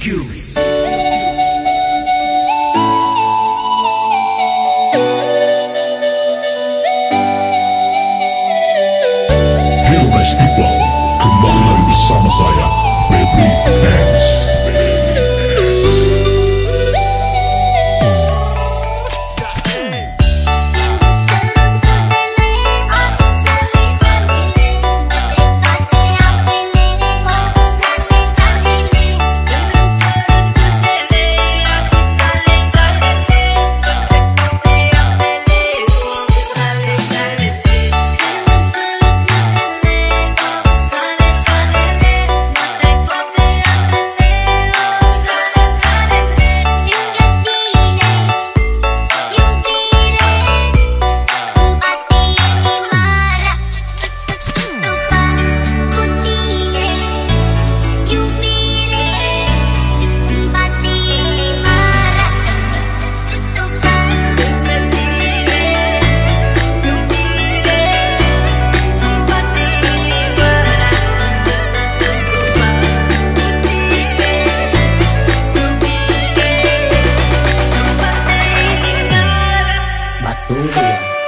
Cube. Tudo